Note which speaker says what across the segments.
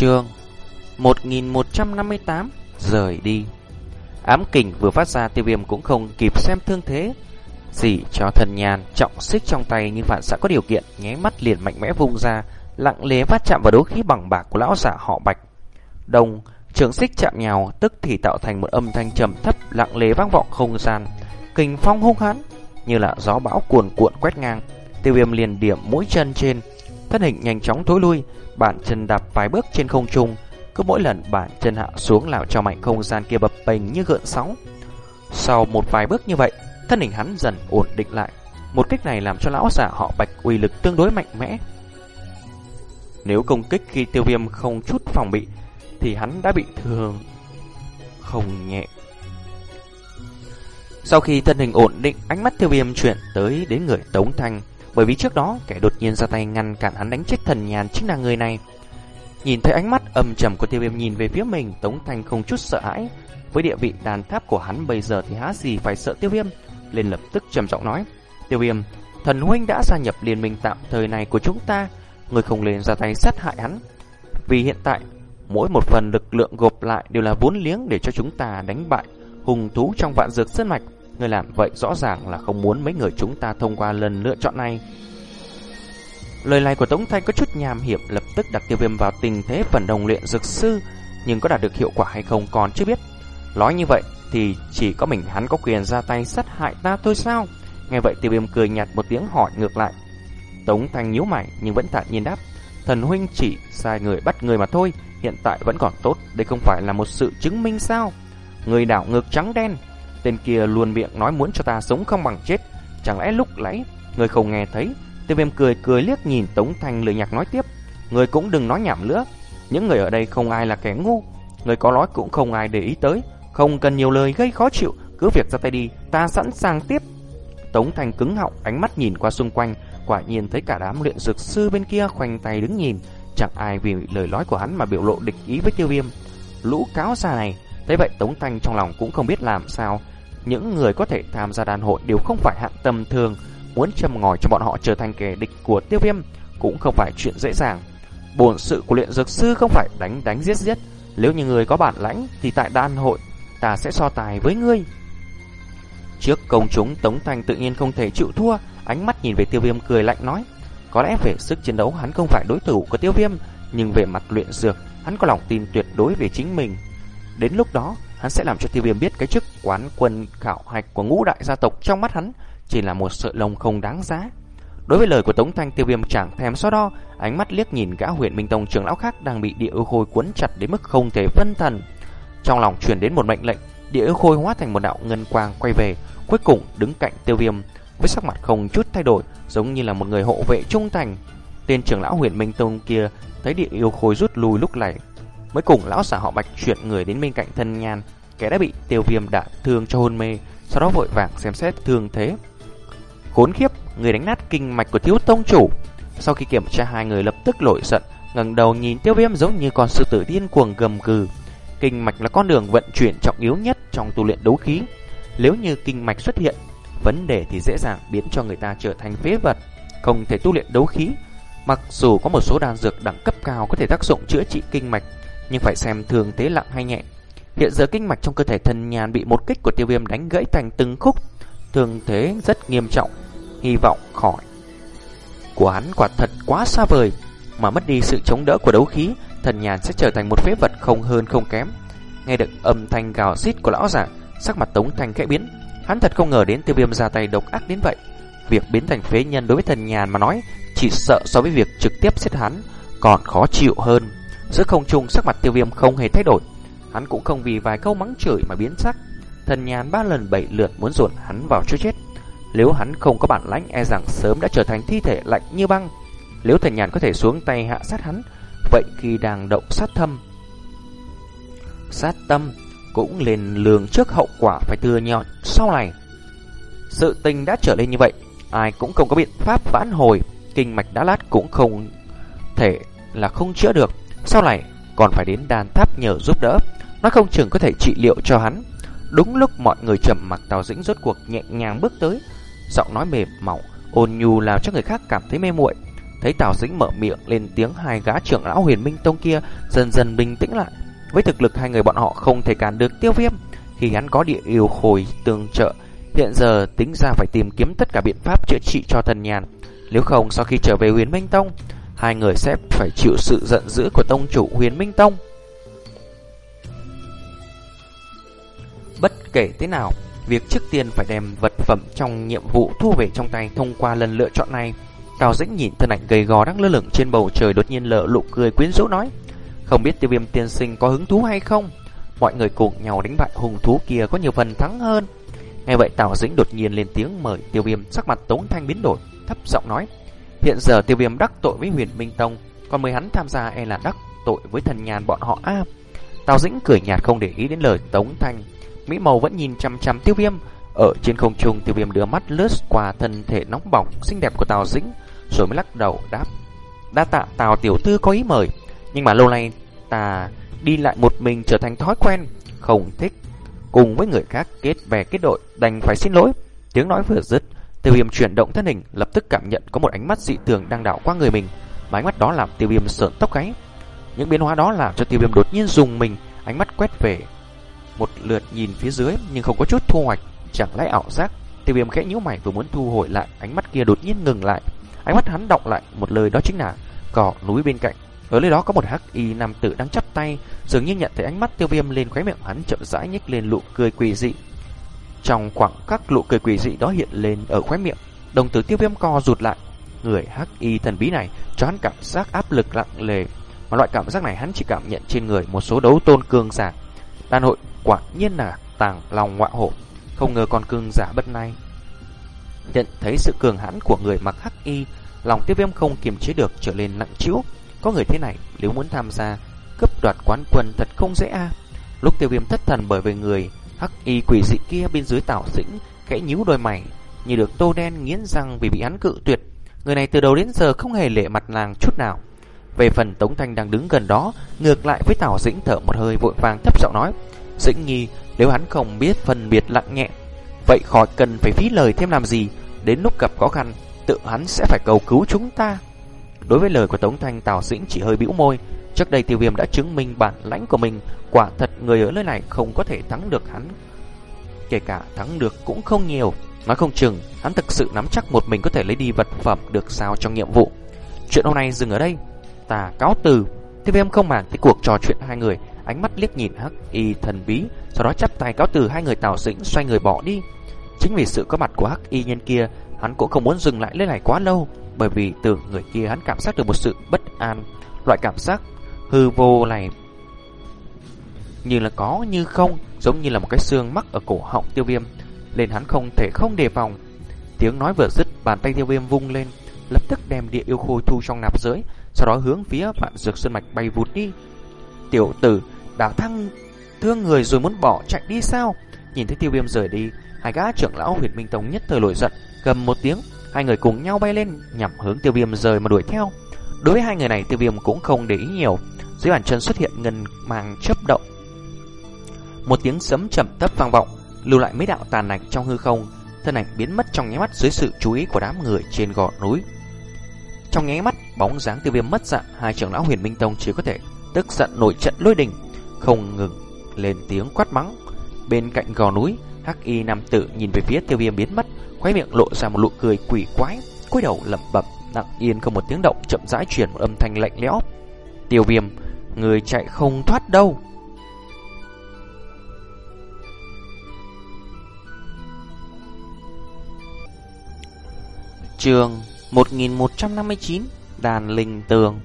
Speaker 1: Chương 1158 Rời đi. Ám kình vừa phát ra, tiêu viêm cũng không kịp xem thương thế chỉ cho thần nhàn trọng xích trong tay nhưng phản xạ có điều kiện, Nháy mắt liền mạnh mẽ vung ra, Lặng lẽ phát chạm vào đấu khí bằng bạc của lão giả họ bạch. Đồng, trường xích chạm nhau, Tức thì tạo thành một âm thanh trầm thấp, Lặng lẽ vang vọng không gian. Kình phong hung hãn, Như là gió bão cuồn cuộn quét ngang. Tiêu viêm liền điểm mũi chân trên Thân hình nhanh chóng thối lui Bản chân đạp vài bước trên không trung. Cứ mỗi lần bản chân hạ xuống làm cho mạnh không gian kia bập bềnh như gợn sóng. Sau một vài bước như vậy, Thân hình hắn dần ổn định lại. Một kích này làm cho lão giả họ bạch uy lực tương đối mạnh mẽ. Nếu công kích khi tiêu viêm không chút phòng bị, Thì hắn đã bị thương Không nhẹ. Sau khi thân hình ổn định, Ánh mắt tiêu viêm chuyển tới đến người Tống Thanh bởi vì trước đó kẻ đột nhiên ra tay ngăn cản hắn đánh chết thần nhàn chính là người này. Nhìn thấy ánh mắt âm trầm của tiêu viêm nhìn về phía mình, Tống Thanh không chút sợ hãi. Với địa vị đàn tháp của hắn bây giờ thì há gì phải sợ tiêu viêm. Lên lập tức trầm trọng nói. Tiêu viêm, thần huynh đã gia nhập liên minh tạm thời này của chúng ta. Người không lên ra tay sát hại hắn. Vì hiện tại, mỗi một phần lực lượng gộp lại đều là vốn liếng để cho chúng ta đánh bại hùng thú trong vạn dược sơn mạch. Người làm vậy rõ ràng là không muốn mấy người chúng ta thông qua lần lựa chọn này. Lời này của Tống Thanh có chút nham hiểm lập tức đặt tiêu viêm vào tình thế phần đồng luyện dược sư, nhưng có đạt được hiệu quả hay không còn chưa biết. Nói như vậy thì chỉ có mình hắn có quyền ra tay sát hại ta thôi sao? Nghe vậy tiêu viêm cười nhạt một tiếng hỏi ngược lại. Tống Thanh nhíu mày nhưng vẫn thản nhiên đáp. Thần huynh chỉ sai người bắt người mà thôi, hiện tại vẫn còn tốt, đây không phải là một sự chứng minh sao? Người đảo ngược trắng đen, Tên kia luôn miệng nói muốn cho ta sống không bằng chết. Chẳng lẽ lúc nãy, Người không nghe thấy? Tiêu viêm cười cười liếc nhìn Tống Thanh lười nhạc nói tiếp. Người cũng đừng nói nhảm nữa. Những người ở đây không ai là kẻ ngu. Người có nói cũng không ai để ý tới. Không cần nhiều lời gây khó chịu. Cứ việc ra tay đi, Ta sẵn sàng tiếp. Tống Thanh cứng họng, ánh mắt nhìn qua xung quanh. Quả nhiên thấy cả đám luyện dược sư bên kia khoanh tay đứng nhìn. Chẳng ai vì lời nói của hắn mà biểu lộ địch ý với tiêu viêm. Lũ cáo xa này. Thế vậy Tống Thanh trong lòng cũng không biết làm sao những người có thể tham gia đàn hội đều không phải hạng tầm thường, muốn châm ngòi cho bọn họ trở thành kẻ địch của tiêu viêm cũng không phải chuyện dễ dàng. Bổn sự của luyện dược sư không phải đánh đánh giết giết, nếu như người có bản lãnh thì tại đàn hội ta sẽ so tài với ngươi. Trước công chúng Tống Thanh tự nhiên không thể chịu thua, ánh mắt nhìn về tiêu viêm cười lạnh nói. Có lẽ về sức chiến đấu hắn không phải đối thủ của tiêu viêm, nhưng về mặt luyện dược, hắn có lòng tin tuyệt đối về chính mình. Đến lúc đó, hắn sẽ làm cho tiêu viêm biết cái chức quán quân khảo hạch của ngũ đại gia tộc trong mắt hắn chỉ là một sợi lông không đáng giá. Đối với lời của Tống Thanh tiêu viêm chẳng thèm so đo, ánh mắt liếc nhìn gã huyện Minh Tông trưởng lão khác đang bị địa ưu khôi cuốn chặt đến mức không thể phân thần. Trong lòng truyền đến một mệnh lệnh, địa ưu khôi hóa thành một đạo ngân quang quay về, cuối cùng đứng cạnh tiêu viêm với sắc mặt không chút thay đổi, giống như là một người hộ vệ trung thành. Tên trưởng lão huyện Minh Tông kia thấy địa yêu khôi rút lui lúc này Mới cùng lão giả họ Bạch chuyển người đến bên cạnh thân nhan, kẻ đã bị tiêu viêm đả thương cho hôn mê, sau đó vội vàng xem xét thương thế. Khốn khiếp, người đánh nát kinh mạch của thiếu tông chủ. Sau khi kiểm tra hai người lập tức nổi giận, ngẩng đầu nhìn tiêu viêm giống như con sư tử điên cuồng gầm gừ. Kinh mạch là con đường vận chuyển trọng yếu nhất trong tu luyện đấu khí. Nếu như kinh mạch xuất hiện, vấn đề thì dễ dàng biến cho người ta trở thành phế vật, không thể tu luyện đấu khí. Mặc dù có một số đan dược đẳng cấp cao có thể tác dụng chữa trị kinh mạch, nhưng phải xem thường thế lặng hay nhẹ. Hiện giờ kinh mạch trong cơ thể thần nhàn bị một kích của tiêu viêm đánh gãy thành từng khúc, thường thế rất nghiêm trọng, hy vọng khỏi. Của hắn quả thật quá xa vời, mà mất đi sự chống đỡ của đấu khí, thần nhàn sẽ trở thành một phế vật không hơn không kém. Nghe được âm thanh gào xít của lão giả, sắc mặt Tống Thanh khẽ biến, hắn thật không ngờ đến tiêu viêm ra tay độc ác đến vậy. Việc biến thành phế nhân đối với thần nhàn mà nói, chỉ sợ so với việc trực tiếp giết hắn còn khó chịu hơn. Giữa không trung sắc mặt tiêu viêm không hề thay đổi. Hắn cũng không vì vài câu mắng chửi mà biến sắc. Thần nhàn ba lần bảy lượt muốn dồn hắn vào chỗ chết. Nếu hắn không có bản lãnh e rằng sớm đã trở thành thi thể lạnh như băng. Nếu thần nhàn có thể xuống tay hạ sát hắn, Vậy khi đang động sát thâm, Sát tâm cũng lên lường trước hậu quả phải thừa nhọn sau này. Sự tình đã trở lên như vậy, Ai cũng không có biện pháp vãn hồi. Kinh mạch đã lát cũng không thể là không chữa được sau này còn phải đến đàn tháp nhờ giúp đỡ Nó không chừng có thể trị liệu cho hắn Đúng lúc mọi người trầm mặc Tào Dĩnh rốt cuộc nhẹ nhàng bước tới Giọng nói mềm mỏng Ôn nhu làm cho người khác cảm thấy mê muội Thấy Tào Dĩnh mở miệng lên tiếng hai gã trưởng lão huyền minh tông kia dần dần bình tĩnh lại. Với thực lực hai người bọn họ không thể cản được tiêu viêm. Khi hắn có địa yêu khôi tương trợ, hiện giờ tính ra phải tìm kiếm tất cả biện pháp chữa trị cho thần nhàn. Nếu không sau khi trở về huyền minh tông, hai người sẽ phải chịu sự giận dữ của tông chủ huyền minh tông. Bất kể thế nào, việc trước tiên phải đem vật phẩm trong nhiệm vụ thu về trong tay thông qua lần lựa chọn này. Cao Dĩnh nhìn thân ảnh gầy gò đang lơ lửng trên bầu trời đột nhiên lợ lụ cười quyến rũ nói. Không biết tiêu viêm tiên sinh có hứng thú hay không? Mọi người cùng nhau đánh bại hùng thú kia có nhiều phần thắng hơn. Nghe vậy Tào Dĩnh đột nhiên lên tiếng mời tiêu viêm sắc mặt tống thanh biến đổi, thấp giọng nói. Hiện giờ tiêu viêm đắc tội với huyền Minh Tông, còn mời hắn tham gia e là đắc tội với thần nhàn bọn họ a Tào Dĩnh cười nhạt không để ý đến lời tống thanh. Mỹ Màu vẫn nhìn chăm chăm tiêu viêm. Ở trên không trung tiêu viêm đưa mắt lướt qua thân thể nóng bỏng xinh đẹp của Tào Dĩnh, rồi mới lắc đầu đáp. Đa tạ Tào Tiểu Tư có ý mời, nhưng mà lâu nay ta đi lại một mình trở thành thói quen, không thích. Cùng với người khác kết bè kết đội, đành phải xin lỗi. Tiếng nói vừa dứt, tiêu viêm chuyển động thân hình, lập tức cảm nhận có một ánh mắt dị thường đang đảo qua người mình. Mà ánh mắt đó làm tiêu viêm sợn tóc gáy. Những biến hóa đó làm cho tiêu viêm đột nhiên dùng mình, ánh mắt quét về một lượt nhìn phía dưới nhưng không có chút thu hoạch, chẳng lẽ ảo giác. Tiêu viêm khẽ nhíu mày vừa muốn thu hồi lại, ánh mắt kia đột nhiên ngừng lại. Ánh mắt hắn động lại một lời đó chính là cỏ núi bên cạnh. Ở nơi đó có một hắc y nam tử đang chắp tay, dường như nhận thấy ánh mắt tiêu viêm lên khóe miệng hắn chậm rãi nhếch lên nụ cười quỷ dị. Trong khoảng các nụ cười quỷ dị đó hiện lên ở khóe miệng, đồng tử tiêu viêm co rụt lại. Người hắc y thần bí này cho hắn cảm giác áp lực lặng lề, mà loại cảm giác này hắn chỉ cảm nhận trên người một số đấu tôn cường giả. Đàn hội quả nhiên là tàng lòng ngoại hổ, không ngờ con cường giả bất nay. Nhận thấy sự cường hãn của người mặc hắc y, lòng tiêu viêm không kiềm chế được trở lên nặng trĩu. Có người thế này, nếu muốn tham gia, cấp đoạt quán quân thật không dễ a. Lúc tiêu viêm thất thần bởi vì người hắc y quỷ dị kia bên dưới tảo dĩnh, khẽ nhíu đôi mày, như được tô đen nghiến răng vì bị án cự tuyệt. Người này từ đầu đến giờ không hề lệ mặt nàng chút nào. Về phần Tống Thanh đang đứng gần đó, ngược lại với tảo Dĩnh thở một hơi vội vàng thấp giọng nói. Dĩnh Nhi, nếu hắn không biết phân biệt lặng nhẹ, vậy khỏi cần phải phí lời thêm làm gì, đến lúc gặp khó khăn, tự hắn sẽ phải cầu cứu chúng ta. Đối với lời của Tống Thanh, Tào Dĩnh chỉ hơi bĩu môi. Trước đây tiêu viêm đã chứng minh bản lãnh của mình, quả thật người ở nơi này không có thể thắng được hắn. Kể cả thắng được cũng không nhiều. Nói không chừng, hắn thực sự nắm chắc một mình có thể lấy đi vật phẩm được sao trong nhiệm vụ. Chuyện hôm nay dừng ở đây. Ta cáo từ. Tiêu viêm không màng tới cuộc trò chuyện hai người, ánh mắt liếc nhìn hắc y thần bí, sau đó chắp tay cáo từ hai người tào dĩnh xoay người bỏ đi. Chính vì sự có mặt của hắc y nhân kia, hắn cũng không muốn dừng lại nơi này quá lâu, bởi vì từ người kia hắn cảm giác được một sự bất an, loại cảm giác hư vô này như là có như không, giống như là một cái xương mắc ở cổ họng tiêu viêm, nên hắn không thể không đề phòng. Tiếng nói vừa dứt, bàn tay tiêu viêm vung lên, lập tức đem địa yêu khôi thu trong nạp giới, sau đó hướng phía vạn dược sơn mạch bay vụt đi. Tiểu tử, đảo thăng thương người rồi muốn bỏ chạy đi sao? Nhìn thấy tiêu viêm rời đi, hai gã trưởng lão huyệt minh tông nhất thời nổi giận, gầm một tiếng, hai người cùng nhau bay lên nhằm hướng tiêu viêm rời mà đuổi theo. Đối với hai người này tiêu viêm cũng không để ý nhiều, dưới bàn chân xuất hiện ngân màng chấp động. Một tiếng sấm chậm thấp vang vọng, lưu lại mấy đạo tàn ảnh trong hư không, thân ảnh biến mất trong nháy mắt dưới sự chú ý của đám người trên gò núi. Trong nháy mắt, bóng dáng tiêu viêm mất dạng, hai trưởng lão huyền minh tông chỉ có thể tức giận nổi trận lôi đình, không ngừng lên tiếng quát mắng. Bên cạnh gò núi, hắc y nam tử nhìn về phía tiêu viêm biến mất, khóe miệng lộ ra một nụ cười quỷ quái, cúi đầu lẩm bẩm, lặng yên không một tiếng động, chậm rãi truyền một âm thanh lạnh lẽo. Tiêu viêm, người chạy không thoát đâu. Trường 1159 Đàn Linh Tường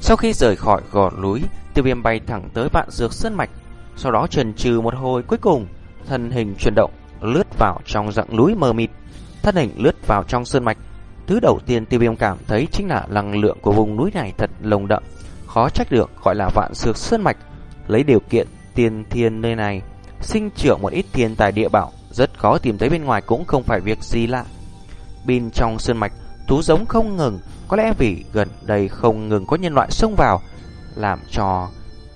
Speaker 1: Sau khi rời khỏi gò núi Tiêu viêm bay thẳng tới vạn dược sơn mạch Sau đó trần trừ một hồi cuối cùng Thân hình chuyển động Lướt vào trong dạng núi mờ mịt Thân hình lướt vào trong sơn mạch. Thứ đầu tiên tiêu viêm cảm thấy Chính là năng lượng của vùng núi này thật lồng đậm Khó trách được gọi là vạn dược sơn mạch. Lấy điều kiện tiên thiên nơi này Sinh trưởng một ít thiên tài địa bảo Rất khó tìm thấy bên ngoài cũng không phải việc gì lạ. Bên trong sơn mạch thú giống không ngừng, có lẽ vì gần đây không ngừng có nhân loại xông vào, làm cho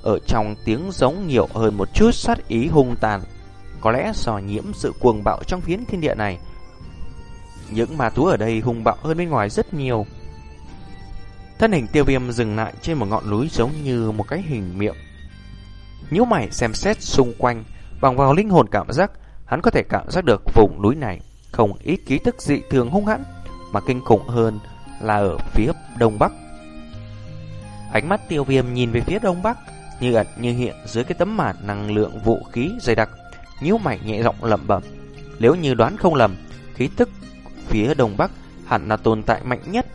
Speaker 1: ở trong tiếng giống nhiều hơn một chút sát ý hung tàn. Có lẽ do nhiễm sự cuồng bạo trong phiến thiên địa này, những ma thú ở đây hung bạo hơn bên ngoài rất nhiều. Thân hình tiêu viêm dừng lại trên một ngọn núi giống như một cái hình miệng. Nhíu mày xem xét xung quanh, bằng vào linh hồn cảm giác, hắn có thể cảm giác được vùng núi này không ít ký tức dị thường hung hãn, mà kinh khủng hơn là ở phía đông bắc. Ánh mắt tiêu viêm nhìn về phía đông bắc, như ẩn như hiện dưới cái tấm màn năng lượng vũ khí dày đặc, nhíu mày nhẹ giọng lẩm bẩm. Nếu như đoán không lầm, khí tức phía đông bắc hẳn là tồn tại mạnh nhất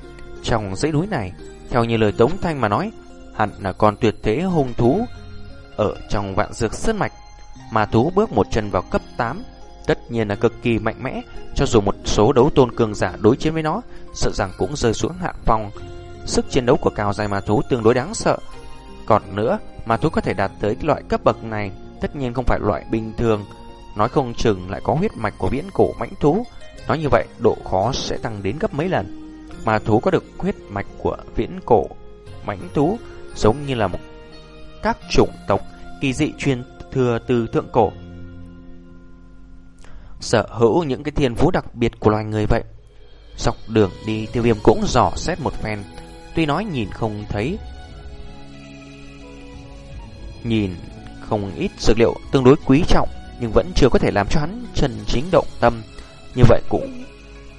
Speaker 1: trong dãy núi này. Theo như lời Tống Thanh mà nói, hẳn là con tuyệt thế hung thú ở trong vạn dược sơn mạch. Mà thú bước một chân vào cấp 8, tất nhiên là cực kỳ mạnh mẽ, cho dù một số đấu tôn cường giả đối chiến với nó, sợ rằng cũng rơi xuống hạ phong. Sức chiến đấu của cao dài ma thú tương đối đáng sợ. Còn nữa, ma thú có thể đạt tới loại cấp bậc này, tất nhiên không phải loại bình thường. Nói không chừng lại có huyết mạch của viễn cổ mãnh thú. Nói như vậy, độ khó sẽ tăng đến gấp mấy lần. mà thú có được huyết mạch của viễn cổ mãnh thú, giống như là một các chủng tộc kỳ dị truyền thừa từ thượng cổ. Sở hữu những cái thiên phú đặc biệt của loài người vậy. Dọc đường đi tiêu viêm cũng dò xét một phen, tuy nói nhìn không thấy. Nhìn không ít dược liệu tương đối quý trọng, nhưng vẫn chưa có thể làm cho hắn trần chính động tâm. Như vậy cũng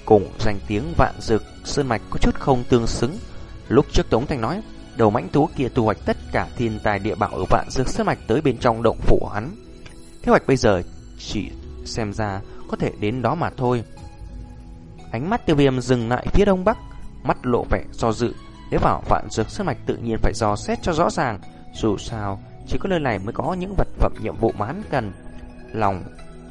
Speaker 1: cùng danh tiếng vạn dược sơn mạch có chút không tương xứng. Lúc trước Tống Thành nói, đầu mãnh thú kia thu hoạch tất cả thiên tài địa bảo ở vạn dược sơn mạch tới bên trong động phủ hắn. Kế hoạch bây giờ chỉ xem ra có thể đến đó mà thôi. Ánh mắt tiêu viêm dừng lại phía đông bắc, mắt lộ vẻ do dự. Nếu vào vạn dược sơn mạch tự nhiên phải dò xét cho rõ ràng. Dù sao, chỉ có nơi này mới có những vật phẩm nhiệm vụ mà hắn cần. Lòng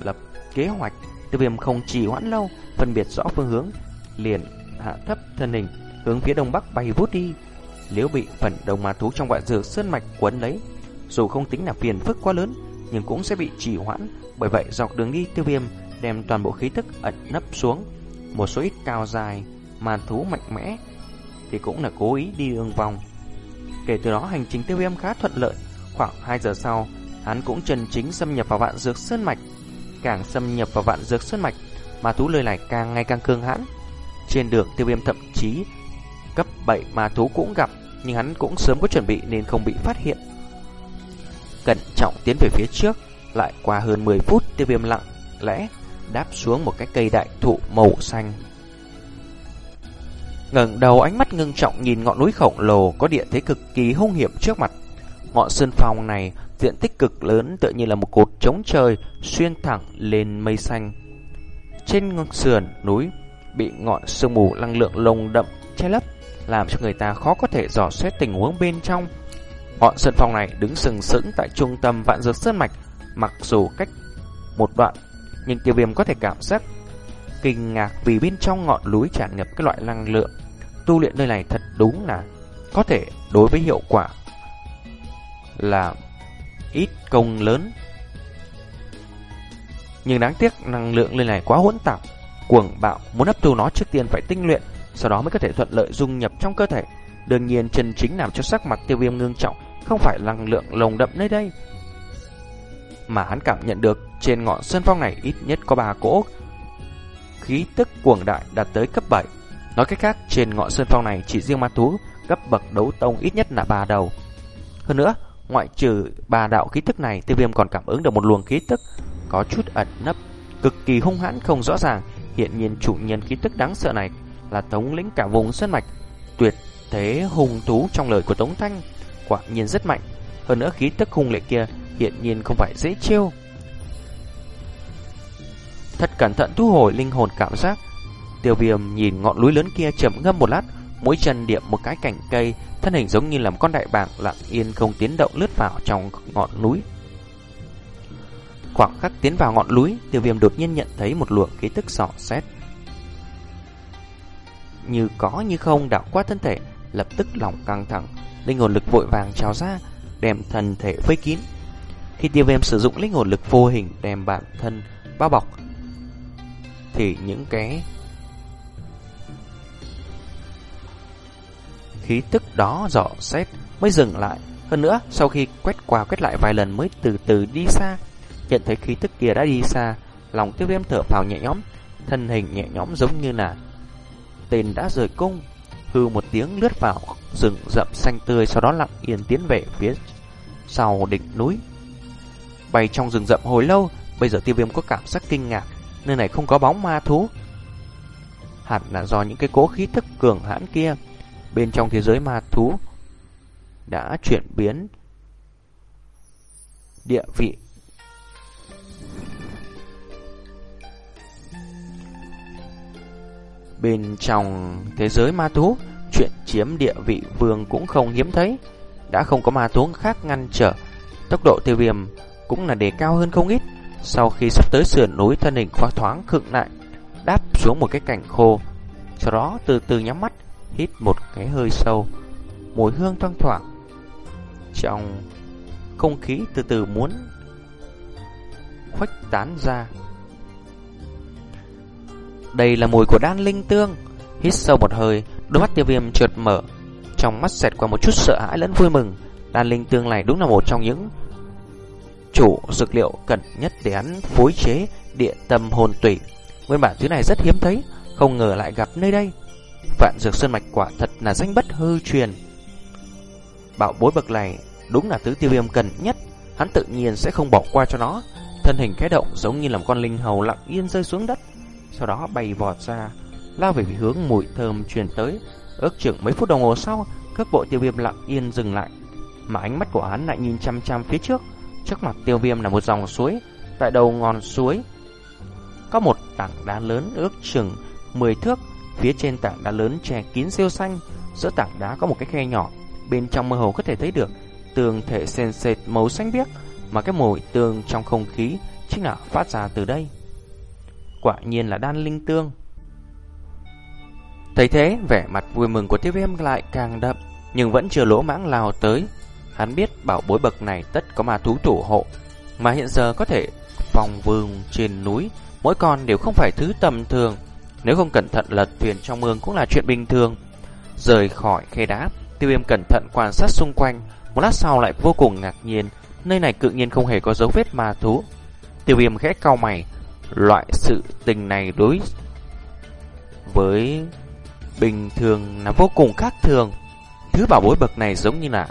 Speaker 1: lập kế hoạch, tiêu viêm không trì hoãn lâu, phân biệt rõ phương hướng, liền hạ thấp thân hình, hướng phía đông bắc bay vút đi. Nếu bị phần đồng ma thú trong vạn dược sơn mạch quấn lấy, dù không tính là phiền phức quá lớn, nhưng cũng sẽ bị trì hoãn. Bởi vậy dọc đường đi tiêu viêm đem toàn bộ khí tức ẩn nấp xuống. Một số ít cao dài, màn thú mạnh mẽ thì cũng là cố ý đi đường vòng. Kể từ đó hành trình tiêu viêm khá thuận lợi. Khoảng 2 giờ sau, hắn cũng chân chính xâm nhập vào vạn dược sơn mạch. Càng xâm nhập vào vạn dược sơn mạch, ma thú lời này càng ngày càng cương hãn. Trên đường tiêu viêm thậm chí cấp 7 ma thú cũng gặp, nhưng hắn cũng sớm có chuẩn bị nên không bị phát hiện. Cẩn trọng tiến về phía trước, lại qua hơn 10 phút tiêu viêm lặng lẽ đáp xuống một cái cây đại thụ màu xanh. ngẩng đầu ánh mắt ngưng trọng nhìn ngọn núi khổng lồ có địa thế cực kỳ hung hiểm trước mặt. Ngọn sơn phong này diện tích cực lớn tựa như là một cột trống trời xuyên thẳng lên mây xanh. Trên sườn núi bị ngọn sương mù năng lượng lồng đậm che lấp, làm cho người ta khó có thể dò xét tình huống bên trong. Ngọn sơn phong này đứng sừng sững tại trung tâm vạn dược sơn mạch, mặc dù cách một đoạn nhưng tiêu viêm có thể cảm giác kinh ngạc vì bên trong ngọn núi tràn ngập cái loại năng lượng. Tu luyện nơi này thật đúng là có thể đối với hiệu quả là ít công lớn. Nhưng đáng tiếc năng lượng lên này quá hỗn tạp, cuồng bạo, muốn hấp thu nó trước tiên phải tinh luyện, sau đó mới có thể thuận lợi dung nhập trong cơ thể. Đương nhiên chân chính làm cho sắc mặt tiêu viêm ngưng trọng không phải năng lượng lồng đậm nơi đây, mà hắn cảm nhận được trên ngọn sơn phong này ít nhất có ba cỗ khí tức cuồng đại đạt tới cấp 7. Nói cách khác, trên ngọn sơn phong này chỉ riêng ma thú cấp bậc đấu tông ít nhất là ba đầu. Hơn nữa, ngoại trừ ba đạo khí tức này, tiêu viêm còn cảm ứng được một luồng khí tức có chút ẩn nấp, cực kỳ hung hãn không rõ ràng. Hiện nhiên chủ nhân khí tức đáng sợ này là thống lĩnh cả vùng sơn mạch, tuyệt thế hung thú trong lời của Tống Thanh, quả nhiên rất mạnh. Hơn nữa khí tức hung lệ kia hiện nhiên không phải dễ chiêu. Thật cẩn thận thu hồi linh hồn cảm giác. Tiêu viêm nhìn ngọn núi lớn kia chậm ngâm một lát, mũi chân điểm một cái cành cây, thân hình giống như là một con đại bàng lặng yên không tiến động lướt vào trong ngọn núi. Khoảng khắc tiến vào ngọn núi, tiêu viêm đột nhiên nhận thấy một luồng khí tức sỏ xét. Như có như không đảo qua thân thể, lập tức lòng căng thẳng, linh hồn lực vội vàng trào ra, đem thân thể vây kín. Khi tiêu viêm sử dụng linh hồn lực vô hình đem bản thân bao bọc, thì những cái khí tức đó dọ xét mới dừng lại. Hơn nữa, sau khi quét qua quét lại vài lần mới từ từ đi xa, nhận thấy khí tức kia đã đi xa, lòng tiêu viêm thở phào nhẹ nhõm, thân hình nhẹ nhõm giống như là tên đã rời cung. hư một tiếng lướt vào rừng rậm xanh tươi sau đó lặng yên tiến về phía sau đỉnh núi. Bay trong rừng rậm hồi lâu, bây giờ tiêu viêm có cảm giác kinh ngạc, nơi này không có bóng ma thú. Hẳn là do những cái cố khí thức cường hãn kia, bên trong thế giới ma thú đã chuyển biến địa vị Bên trong thế giới ma thú, chuyện chiếm địa vị vương cũng không hiếm thấy. Đã không có ma thú khác ngăn trở, tốc độ tiêu viêm cũng là đề cao hơn không ít. Sau khi sắp tới sườn núi thân hình khoa thoáng khựng lại, đáp xuống một cái cảnh khô. Sau đó từ từ nhắm mắt, hít một cái hơi sâu, mùi hương thoang thoảng. Trong không khí từ từ muốn khuếch tán ra. Đây là mùi của đan linh tương. Hít sâu một hơi, đôi mắt tiêu viêm trượt mở. Trong mắt xẹt qua một chút sợ hãi lẫn vui mừng. Đan linh tương này đúng là một trong những chủ dược liệu cần nhất để hắn phối chế địa tâm hồn tủy. Nguyên bản thứ này rất hiếm thấy, không ngờ lại gặp nơi đây. Vạn dược sơn mạch quả thật là danh bất hư truyền. Bảo bối bậc này đúng là thứ tiêu viêm cần nhất, hắn tự nhiên sẽ không bỏ qua cho nó. Thân hình khẽ động giống như là một con linh hầu lặng yên rơi xuống đất sau đó bay vọt ra, lao về hướng mùi thơm truyền tới. Ước chừng mấy phút đồng hồ sau, cước bộ tiêu viêm lặng yên dừng lại, mà ánh mắt của hắn lại nhìn chăm chăm phía trước. Trước mặt tiêu viêm là một dòng suối, tại đầu ngọn suối có một tảng đá lớn ước chừng 10 thước, phía trên tảng đá lớn che kín siêu xanh, giữa tảng đá có một cái khe nhỏ, bên trong mơ hồ có thể thấy được tường thể sền sệt màu xanh biếc, mà cái mùi tường trong không khí chính là phát ra từ đây quả nhiên là đan linh tương. Thấy thế, vẻ mặt vui mừng của tiêu viêm lại càng đậm, nhưng vẫn chưa lỗ mãng lao tới. Hắn biết bảo bối bậc này tất có ma thú thủ hộ, mà hiện giờ có thể vòng vương trên núi, mỗi con đều không phải thứ tầm thường. Nếu không cẩn thận lật thuyền trong mương cũng là chuyện bình thường. Rời khỏi khe đá, tiêu viêm cẩn thận quan sát xung quanh, một lát sau lại vô cùng ngạc nhiên, nơi này tự nhiên không hề có dấu vết ma thú. Tiêu viêm khẽ cau mày, Loại sự tình này đối với bình thường là vô cùng khác thường. Thứ bảo bối bậc này giống như là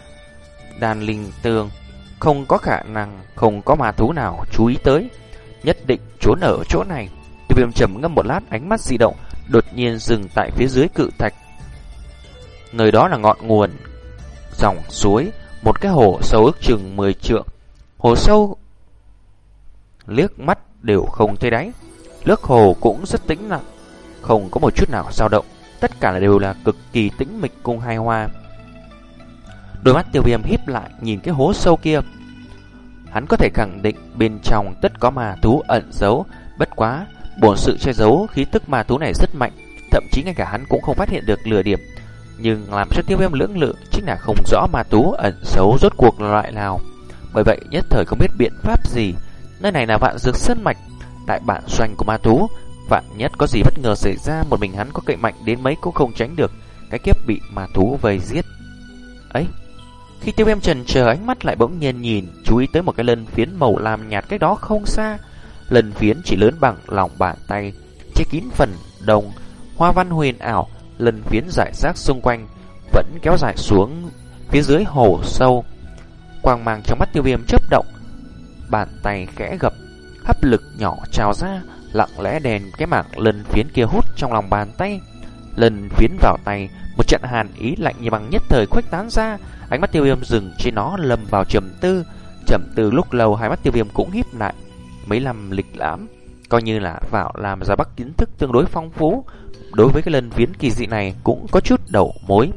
Speaker 1: đàn linh tường không có khả năng không có ma thú nào chú ý tới, nhất định trốn ở chỗ này. Tiêu viêm trầm ngâm một lát ánh mắt di động, đột nhiên dừng tại phía dưới cự thạch. Nơi đó là ngọn nguồn, dòng suối, một cái hồ sâu ước chừng 10 trượng. Hồ sâu liếc mắt đều không thấy đáy. Nước hồ cũng rất tĩnh lặng, không có một chút nào dao động, tất cả đều là cực kỳ tĩnh mịch cùng hài hòa. Đôi mắt tiêu viêm híp lại nhìn cái hố sâu kia. Hắn có thể khẳng định bên trong tất có ma thú ẩn giấu, bất quá, bổn sự che giấu khí tức ma thú này rất mạnh, thậm chí ngay cả hắn cũng không phát hiện được lừa điểm. Nhưng làm cho tiêu viêm lưỡng lự chính là không rõ ma thú ẩn xấu rốt cuộc là loại nào. Bởi vậy nhất thời không biết biện pháp gì Nơi này là vạn dược sơn mạch, tại bản doanh của ma thú. Vạn nhất có gì bất ngờ xảy ra, một mình hắn có cậy mạnh đến mấy cũng không tránh được cái kiếp bị ma thú vây giết. Ấy, khi tiêu viêm trần chờ ánh mắt lại bỗng nhiên nhìn, chú ý tới một cái lân phiến màu lam nhạt cách đó không xa lần phiến chỉ lớn bằng lòng bàn tay, che kín phần đồng, hoa văn huyền ảo, lần phiến giải rác xung quanh, vẫn kéo dài xuống phía dưới hồ sâu. Quang mang trong mắt tiêu viêm chớp động, bàn tay khẽ gập, hấp lực nhỏ trào ra, lặng lẽ đèn cái mảng lần phiến kia hút trong lòng bàn tay. Lần phiến vào tay, một trận hàn ý lạnh như băng nhất thời khuếch tán ra, ánh mắt tiêu viêm dừng trên nó lầm vào trầm tư. Trầm tư lúc lâu hai mắt tiêu viêm cũng híp lại, mấy năm lịch lãm, coi như là vào làm ra bắc kiến thức tương đối phong phú. Đối với cái lần phiến kỳ dị này cũng có chút đầu mối.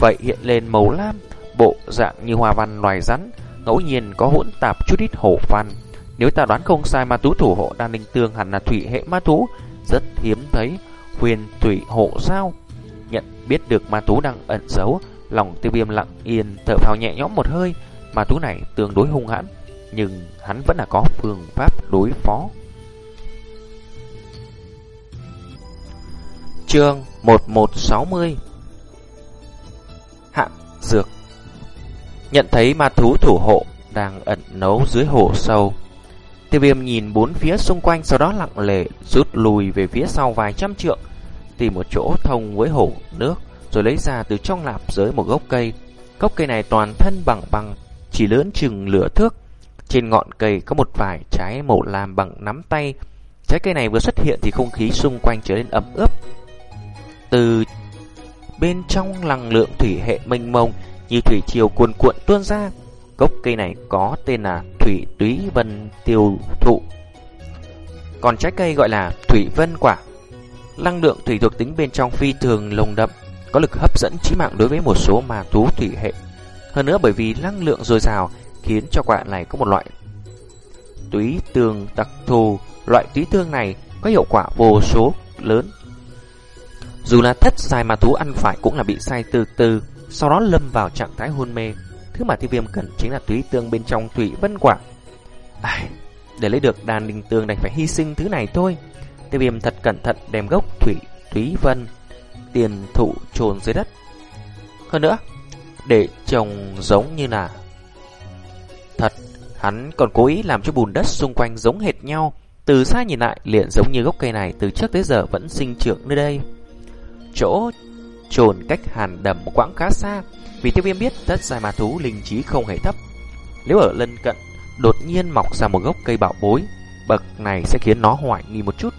Speaker 1: Vậy hiện lên màu lam, bộ dạng như hoa văn loài rắn, ngẫu nhiên có hỗn tạp chút ít hổ văn. Nếu ta đoán không sai ma tú thủ hộ đan linh tương hẳn là thủy hệ ma thú, rất hiếm thấy huyền thủy hộ sao. Nhận biết được ma tú đang ẩn giấu, lòng tiêu viêm lặng yên thở phào nhẹ nhõm một hơi. Ma tú này tương đối hung hãn, nhưng hắn vẫn là có phương pháp đối phó. Chương 1160 Hạng Dược Nhận thấy ma thú thủ hộ đang ẩn nấu dưới hồ sâu. Tiêu viêm nhìn bốn phía xung quanh sau đó lặng lề rút lùi về phía sau vài trăm trượng, tìm một chỗ thông với hồ nước, rồi lấy ra từ trong lạp dưới một gốc cây. Gốc cây này toàn thân bằng bằng, chỉ lớn chừng lửa thước. Trên ngọn cây có một vài trái màu lam bằng nắm tay. Trái cây này vừa xuất hiện thì không khí xung quanh trở nên ẩm ướt. Từ bên trong năng lượng thủy hệ mênh mông như thủy triều cuồn cuộn tuôn ra. Gốc cây này có tên là Thủy Túy Vân Tiêu Thụ. Còn trái cây gọi là Thủy Vân Quả. Năng lượng thủy thuộc tính bên trong phi thường lồng đậm, có lực hấp dẫn chí mạng đối với một số ma thú thủy hệ. Hơn nữa bởi vì năng lượng dồi dào khiến cho quả này có một loại túy tương đặc thù. Loại túy tương này có hiệu quả vô số lớn. Dù là thất sai mà thú ăn phải cũng là bị sai từ từ, sau đó lâm vào trạng thái hôn mê. Thứ mà tiêu viêm cần chính là túy tương bên trong thủy vân quả. Ai, để lấy được đàn linh tương đành phải hy sinh thứ này thôi. Tiêu viêm thật cẩn thận đem gốc thủy túy vân tiền thụ trồn dưới đất. Hơn nữa, để trồng giống như là hắn còn cố ý làm cho bùn đất xung quanh giống hệt nhau. Từ xa nhìn lại liền giống như gốc cây này từ trước tới giờ vẫn sinh trưởng nơi đây. Chỗ trồn cách hàn đầm một quãng khá xa, vì tiêu viêm biết tất dài ma thú linh trí không hề thấp. Nếu ở lân cận, đột nhiên mọc ra một gốc cây bảo bối, bậc này sẽ khiến nó hoài nghi một chút.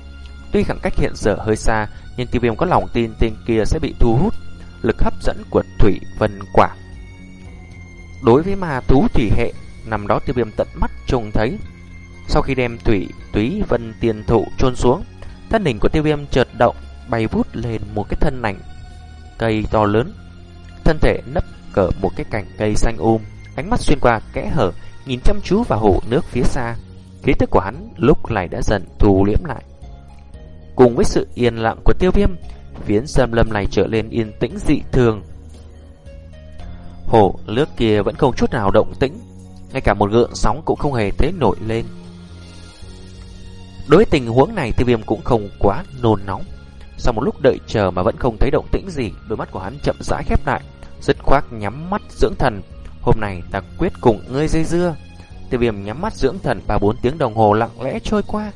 Speaker 1: Tuy khoảng cách hiện giờ hơi xa, nhưng tiêu viêm có lòng tin tên kia sẽ bị thu hút lực hấp dẫn của thủy vân quả. Đối với ma thú thủy hệ, nằm đó tiêu viêm tận mắt trông thấy. Sau khi đem thủy túy vân tiền thụ trôn xuống, thân hình của tiêu viêm chợt động, bay vút lên một cái thân ảnh cây to lớn. Thân thể nấp cỡ một cái cành cây xanh um, ánh mắt xuyên qua kẽ hở, nhìn chăm chú vào hồ nước phía xa. Khí tức của hắn lúc này đã dần thu liễm lại. Cùng với sự yên lặng của tiêu viêm, phiến xâm lâm này trở lên yên tĩnh dị thường. Hồ nước kia vẫn không chút nào động tĩnh, ngay cả một gợn sóng cũng không hề thấy nổi lên. Đối tình huống này tiêu viêm cũng không quá nôn nóng. Sau một lúc đợi chờ mà vẫn không thấy động tĩnh gì, đôi mắt của hắn chậm rãi khép lại, dứt khoát nhắm mắt dưỡng thần. Hôm nay ta quyết cùng ngươi dây dưa. Tiêu viêm nhắm mắt dưỡng thần ba bốn tiếng đồng hồ lặng lẽ trôi qua.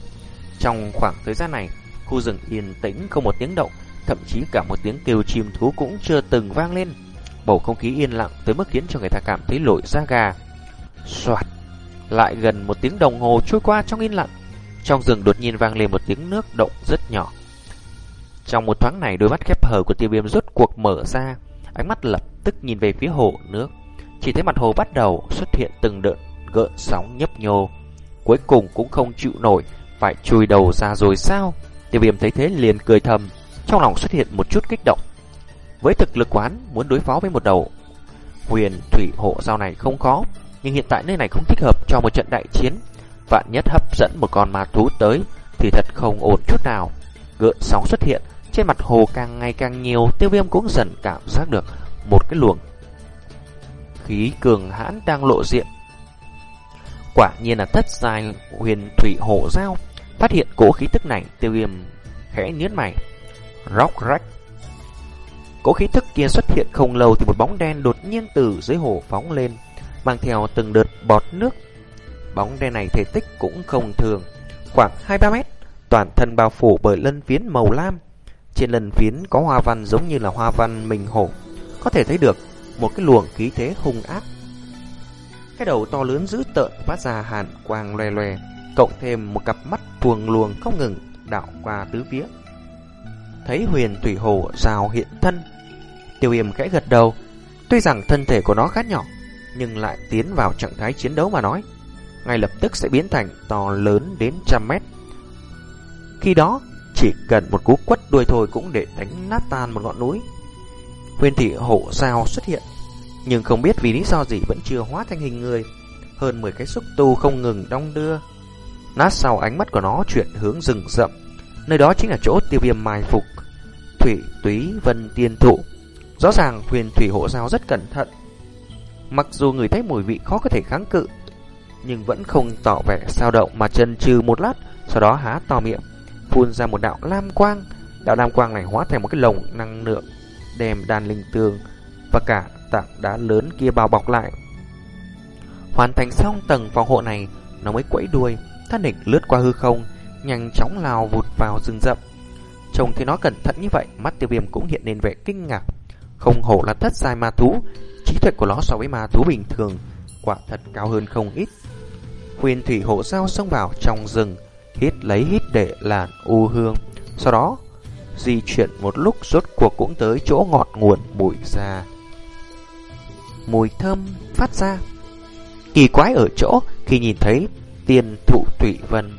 Speaker 1: Trong khoảng thời gian này, khu rừng yên tĩnh không một tiếng động, thậm chí cả một tiếng kêu chim thú cũng chưa từng vang lên. Bầu không khí yên lặng tới mức khiến cho người ta cảm thấy lội da gà. Soạt, lại gần một tiếng đồng hồ trôi qua trong yên lặng. Trong rừng đột nhiên vang lên một tiếng nước động rất nhỏ. Trong một thoáng này đôi mắt khép hờ của tiêu viêm rốt cuộc mở ra, ánh mắt lập tức nhìn về phía hồ nước. Chỉ thấy mặt hồ bắt đầu xuất hiện từng đợt gợn sóng nhấp nhô. Cuối cùng cũng không chịu nổi, phải chui đầu ra rồi sao? Tiêu viêm thấy thế liền cười thầm, trong lòng xuất hiện một chút kích động. Với thực lực quán muốn đối phó với một đầu huyền thủy hộ giao này không khó, nhưng hiện tại nơi này không thích hợp cho một trận đại chiến. Vạn nhất hấp dẫn một con ma thú tới thì thật không ổn chút nào. Gợn sóng xuất hiện, trên mặt hồ càng ngày càng nhiều, tiêu viêm cũng dần cảm giác được một cái luồng khí cường hãn đang lộ diện. Quả nhiên là thất dài huyền thủy hộ giao. Phát hiện cỗ khí tức này, tiêu viêm khẽ nhớn mày. Róc rách. Cỗ khí tức kia xuất hiện không lâu thì một bóng đen đột nhiên từ dưới hồ phóng lên, mang theo từng đợt bọt nước. Bóng đen này thể tích cũng không thường, khoảng 2-3 mét, toàn thân bao phủ bởi lân phiến màu lam. Trên lân phiến có hoa văn giống như là hoa văn mình hổ, có thể thấy được một cái luồng khí thế hung ác. Cái đầu to lớn dữ tợn phát ra hàn quang loè loè, cộng thêm một cặp mắt thuồng luồng không ngừng đảo qua tứ phía. Thấy huyền thủy hồ rào hiện thân, tiêu yểm khẽ gật đầu. Tuy rằng thân thể của nó khá nhỏ, nhưng lại tiến vào trạng thái chiến đấu mà nói, ngay lập tức sẽ biến thành to lớn đến trăm mét. Khi đó, chỉ cần một cú quất đuôi thôi cũng để đánh nát tan một ngọn núi. Huyền thị hổ sao xuất hiện, nhưng không biết vì lý do gì vẫn chưa hóa thành hình người. Hơn 10 cái xúc tu không ngừng đong đưa. Nát sau ánh mắt của nó chuyển hướng rừng rậm, nơi đó chính là chỗ tiêu viêm mai phục. Thủy túy vân tiên thụ. Rõ ràng huyền thủy hộ sao rất cẩn thận. Mặc dù người thấy mùi vị khó có thể kháng cự, nhưng vẫn không tỏ vẻ sao động mà chân trừ một lát, sau đó há to miệng, phun ra một đạo lam quang. Đạo lam quang này hóa thành một cái lồng năng lượng đem đàn linh tường và cả tảng đá lớn kia bao bọc lại. Hoàn thành xong tầng phòng hộ này, nó mới quẫy đuôi, thân hình lướt qua hư không, nhanh chóng lao vụt vào rừng rậm. Trông thấy nó cẩn thận như vậy, mắt tiêu viêm cũng hiện lên vẻ kinh ngạc. Không hổ là thất giai ma thú, trí tuệ của nó so với ma thú bình thường quả thật cao hơn không ít. Huyền thủy hộ giao xông vào trong rừng, hít lấy hít để làn u hương, sau đó di chuyển một lúc rốt cuộc cũng tới chỗ ngọt nguồn bụi ra. Mùi thơm phát ra. Kỳ quái ở chỗ khi nhìn thấy tiền thụ thủy vân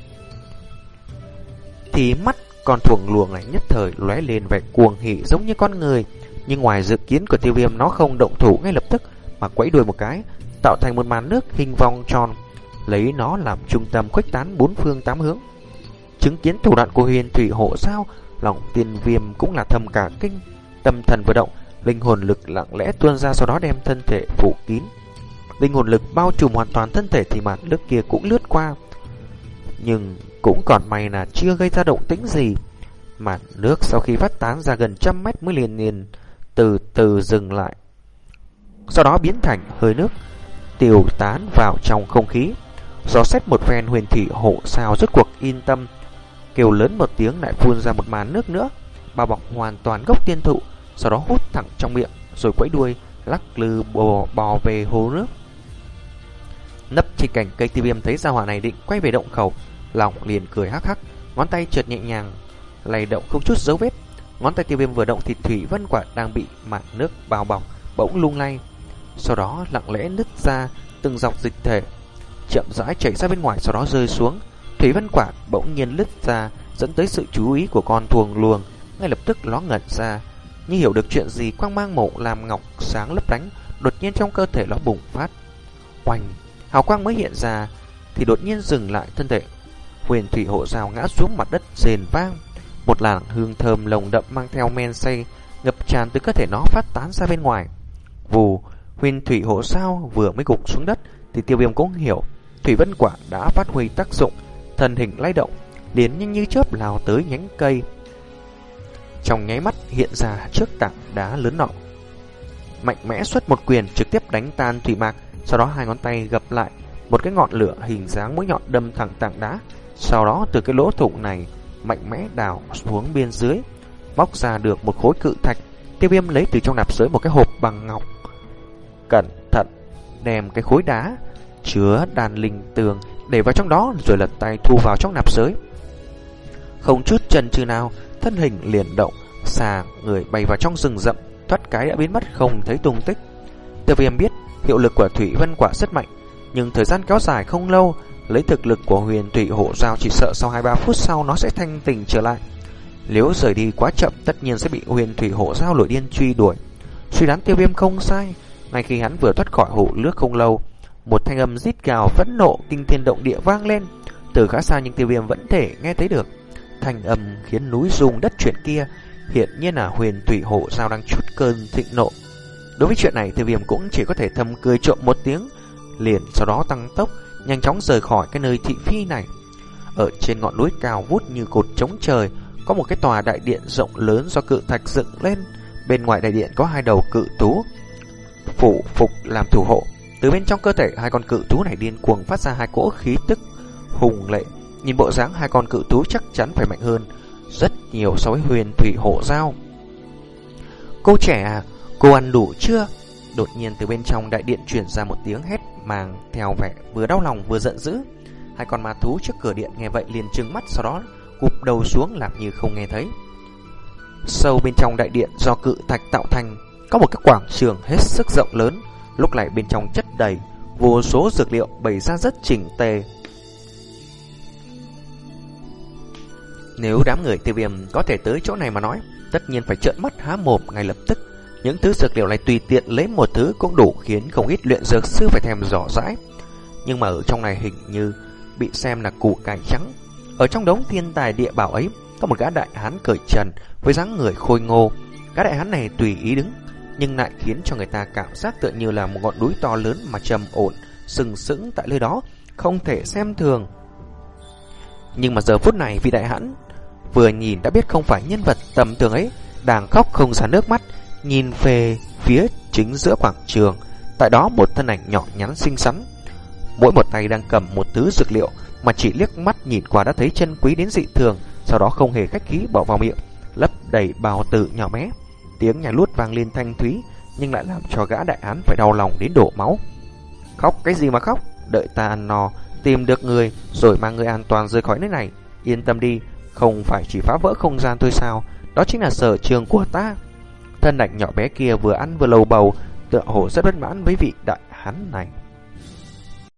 Speaker 1: thì mắt con thuồng luồng này nhất thời lóe lên vẻ cuồng hỉ giống như con người, nhưng ngoài dự kiến của tiêu viêm nó không động thủ ngay lập tức mà quẫy đuôi một cái, tạo thành một màn nước hình vòng tròn, lấy nó làm trung tâm khuếch tán bốn phương tám hướng. Chứng kiến thủ đoạn của huyền thủy hộ sao, lòng tiên viêm cũng là thầm cả kinh, tâm thần vừa động, linh hồn lực lặng lẽ tuôn ra sau đó đem thân thể phủ kín. Linh hồn lực bao trùm hoàn toàn thân thể thì màn nước kia cũng lướt qua. Nhưng cũng còn may là chưa gây ra động tĩnh gì. Màn nước sau khi phát tán ra gần trăm mét mới liền liền từ từ dừng lại. Sau đó biến thành hơi nước tiêu tán vào trong không khí. Gió xét một phen huyền thị hộ sao rốt cuộc yên tâm, kêu lớn một tiếng lại phun ra một màn nước nữa, bao bọc hoàn toàn gốc tiên thụ, sau đó hút thẳng trong miệng, rồi quẫy đuôi lắc lư bò, bò về hồ nước. Nấp trên cảnh cây tiêu viêm thấy ra hỏa này định quay về động khẩu, lòng liền cười hắc hắc, ngón tay trượt nhẹ nhàng, lay động không chút dấu vết. Ngón tay tiêu viêm vừa động thì thủy vân quả đang bị mạng nước bao bọc, bỗng lung lay, sau đó lặng lẽ nứt ra từng dọc dịch thể, chậm rãi chảy ra bên ngoài sau đó rơi xuống. Thủy Văn Quả bỗng nhiên lứt ra, dẫn tới sự chú ý của con thuồng luồng, ngay lập tức nó ngẩn ra, như hiểu được chuyện gì quang mang mộ làm ngọc sáng lấp lánh, đột nhiên trong cơ thể nó bùng phát. Oanh, hào quang mới hiện ra thì đột nhiên dừng lại thân thể. Huyền thủy hộ rào ngã xuống mặt đất rền vang, một làn hương thơm lồng đậm mang theo men say ngập tràn từ cơ thể nó phát tán ra bên ngoài. Vù, Huyền thủy hộ sao vừa mới gục xuống đất thì tiêu viêm cũng hiểu thủy vân quả đã phát huy tác dụng, thân hình lay động, liền nhanh như chớp lao tới nhánh cây. Trong nháy mắt hiện ra trước tảng đá lớn nọ. Mạnh mẽ xuất một quyền trực tiếp đánh tan thủy mạc, sau đó hai ngón tay gập lại, một cái ngọn lửa hình dáng mũi nhọn đâm thẳng tảng đá. Sau đó từ cái lỗ thủng này mạnh mẽ đào xuống bên dưới, móc ra được một khối cự thạch. Tiêu viêm lấy từ trong nạp giới một cái hộp bằng ngọc cẩn thận đem cái khối đá chứa đàn linh tường để vào trong đó rồi lật tay thu vào trong nạp giới. Không chút chần chừ nào, thân hình liền động, xà người bay vào trong rừng rậm, thoát cái đã biến mất không thấy tung tích. Tiêu viêm biết hiệu lực của thủy vân quả rất mạnh, nhưng thời gian kéo dài không lâu, lấy thực lực của huyền thủy hộ giao chỉ sợ sau 2-3 phút sau nó sẽ thanh tỉnh trở lại. Nếu rời đi quá chậm tất nhiên sẽ bị huyền thủy hộ giao lội điên truy đuổi. Suy đoán tiêu viêm không sai, ngay khi hắn vừa thoát khỏi Hộ nước không lâu, một thanh âm rít gào phẫn nộ kinh thiên động địa vang lên. Từ khá xa nhưng tiêu viêm vẫn thể nghe thấy được. Thanh âm khiến núi rung đất chuyển kia, hiện nhiên là huyền thủy hộ Giao đang chút cơn thịnh nộ. Đối với chuyện này tiêu viêm cũng chỉ có thể thầm cười trộm một tiếng, liền sau đó tăng tốc, nhanh chóng rời khỏi cái nơi thị phi này. Ở trên ngọn núi cao vút như cột trống trời, có một cái tòa đại điện rộng lớn do cự thạch dựng lên. Bên ngoài đại điện có hai đầu cự tú, phủ phục làm thủ hộ. Từ bên trong cơ thể hai con cự thú này điên cuồng phát ra hai cỗ khí tức hùng lệ. Nhìn bộ dáng hai con cự thú chắc chắn phải mạnh hơn rất nhiều so với huyền thủy hộ giao. Cô trẻ à, cô ăn đủ chưa? Đột nhiên từ bên trong đại điện truyền ra một tiếng hét màng theo vẻ vừa đau lòng vừa giận dữ. Hai con ma thú trước cửa điện nghe vậy liền trừng mắt sau đó cụp đầu xuống làm như không nghe thấy. Sâu bên trong đại điện do cự thạch tạo thành có một cái quảng trường hết sức rộng lớn, lúc này bên trong chất đầy, vô số dược liệu bày ra rất chỉnh tề. Nếu đám người tiêu viêm có thể tới chỗ này mà nói, tất nhiên phải trợn mắt há mồm ngay lập tức. Những thứ dược liệu này tùy tiện lấy một thứ cũng đủ khiến không ít luyện dược sư phải thèm rõ rãi. Nhưng mà ở trong này hình như bị xem là củ cải trắng. Ở trong đống thiên tài địa bảo ấy, có một gã đại hán cởi trần với dáng người khôi ngô. Gã đại hán này tùy ý đứng, nhưng lại khiến cho người ta cảm giác tựa như là một ngọn núi to lớn mà trầm ổn, sừng sững tại nơi đó, không thể xem thường. Nhưng mà giờ phút này vị đại hãn vừa nhìn đã biết không phải nhân vật tầm thường ấy, đang khóc không ra nước mắt, nhìn về phía chính giữa quảng trường, tại đó một thân ảnh nhỏ nhắn xinh xắn, mỗi một tay đang cầm một thứ dược liệu mà chỉ liếc mắt nhìn qua đã thấy chân quý đến dị thường, sau đó không hề khách khí bỏ vào miệng, lấp đầy bào tử nhỏ bé. tiếng nhà lút vang lên thanh thúy, nhưng lại làm cho gã đại án phải đau lòng đến đổ máu. Khóc cái gì mà khóc, đợi ta ăn no, tìm được người rồi mang người an toàn rời khỏi nơi này. Yên tâm đi, không phải chỉ phá vỡ không gian thôi sao, đó chính là sở trường của ta. Thân ảnh nhỏ bé kia vừa ăn vừa lầu bầu, tựa hồ rất bất mãn với vị đại hán này.